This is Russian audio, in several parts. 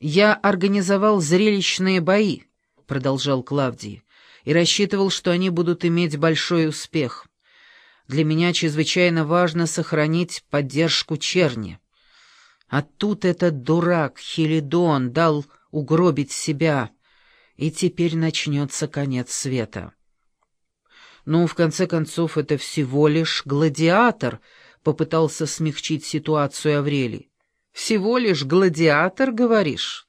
«Я организовал зрелищные бои», — продолжал Клавдий, «и рассчитывал, что они будут иметь большой успех. Для меня чрезвычайно важно сохранить поддержку черни. А тут этот дурак Хелидон дал угробить себя, и теперь начнется конец света». «Ну, в конце концов, это всего лишь гладиатор», — попытался смягчить ситуацию Аврелий. Всего лишь гладиатор, говоришь?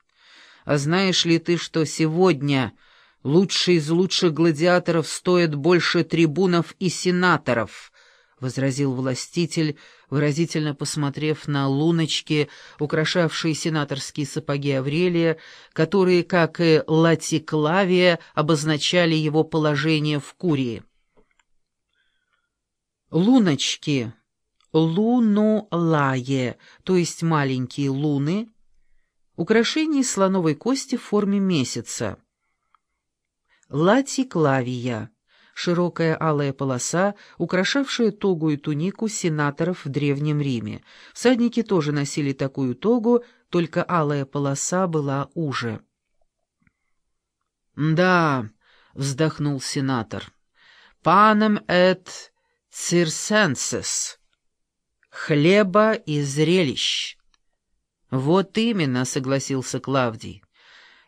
А знаешь ли ты, что сегодня лучший из лучших гладиаторов стоит больше трибунов и сенаторов?» — возразил властитель, выразительно посмотрев на луночки, украшавшие сенаторские сапоги Аврелия, которые, как и латиклавия, обозначали его положение в Курии. Луночки лунулае, то есть маленькие луны, украшение слоновой кости в форме месяца. Латиклавия — широкая алая полоса, украшавшая тогу и тунику сенаторов в Древнем Риме. Всадники тоже носили такую тогу, только алая полоса была уже. «Да», — вздохнул сенатор, — «панем эт цирсенсес» хлеба и зрелищ. Вот именно, согласился Клавдий.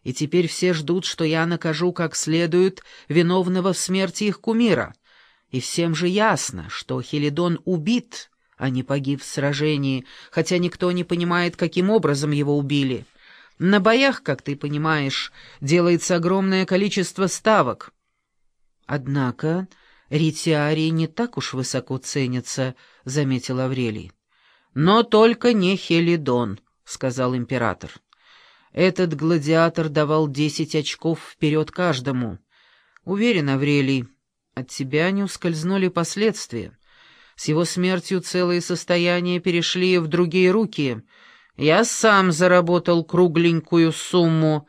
И теперь все ждут, что я накажу как следует виновного в смерти их кумира. И всем же ясно, что Хелидон убит, а не погиб в сражении, хотя никто не понимает, каким образом его убили. На боях, как ты понимаешь, делается огромное количество ставок. Однако Ритиарии не так уж высоко ценятся, — заметил Аврелий. «Но только не Хелидон», — сказал император. «Этот гладиатор давал десять очков вперед каждому. Уверен, Аврелий, от тебя не ускользнули последствия. С его смертью целые состояния перешли в другие руки. Я сам заработал кругленькую сумму».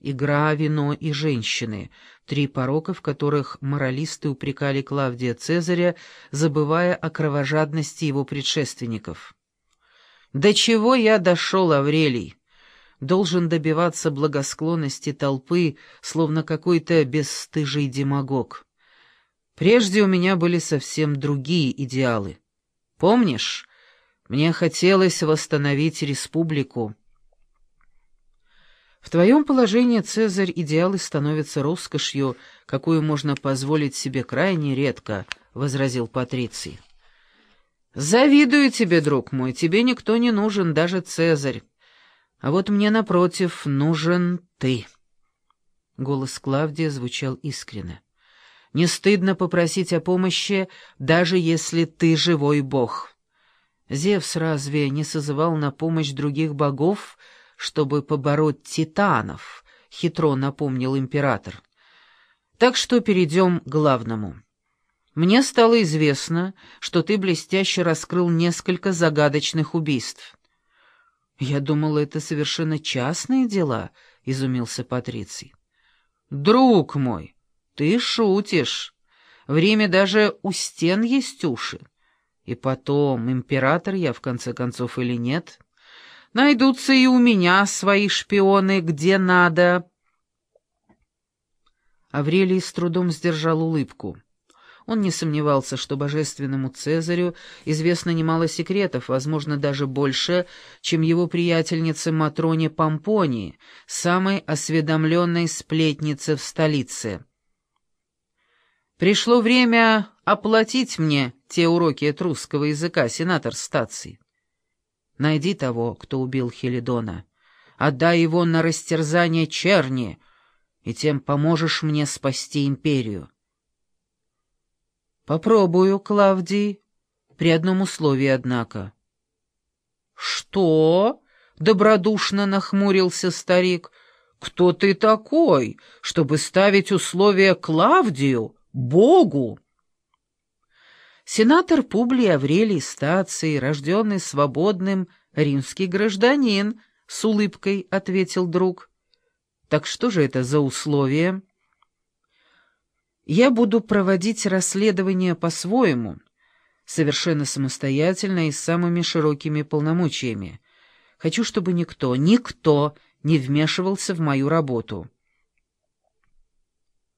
Игра, вино и женщины Три порока, в которых моралисты упрекали Клавдия Цезаря, забывая о кровожадности его предшественников. «До чего я дошел, Аврелий? Должен добиваться благосклонности толпы, словно какой-то бесстыжий демагог. Прежде у меня были совсем другие идеалы. Помнишь, мне хотелось восстановить республику». В твоем положении, Цезарь, идеалы становятся роскошью, какую можно позволить себе крайне редко, — возразил Патриций. «Завидую тебе, друг мой, тебе никто не нужен, даже Цезарь. А вот мне, напротив, нужен ты». Голос Клавдия звучал искренне. «Не стыдно попросить о помощи, даже если ты живой бог. Зевс разве не созывал на помощь других богов, — чтобы побороть титанов», — хитро напомнил император. «Так что перейдем к главному. Мне стало известно, что ты блестяще раскрыл несколько загадочных убийств». «Я думал, это совершенно частные дела», — изумился Патриций. «Друг мой, ты шутишь. В Риме даже у стен есть уши. И потом, император я, в конце концов, или нет?» Найдутся и у меня свои шпионы, где надо. Аврелий с трудом сдержал улыбку. Он не сомневался, что божественному Цезарю известно немало секретов, возможно, даже больше, чем его приятельнице Матроне Помпонии, самой осведомленной сплетнице в столице. «Пришло время оплатить мне те уроки этрусского языка, сенатор стации. Найди того, кто убил Хелидона. Отдай его на растерзание черни, и тем поможешь мне спасти империю. Попробую, Клавдий, при одном условии, однако. Что? Добродушно нахмурился старик. Кто ты такой, чтобы ставить условия Клавдию, Богу? Сенатор Публий Аврелий Стаций, рожденный свободным, римский гражданин, — с улыбкой ответил друг. Так что же это за условия? Я буду проводить расследование по-своему, совершенно самостоятельно и с самыми широкими полномочиями. Хочу, чтобы никто, никто не вмешивался в мою работу.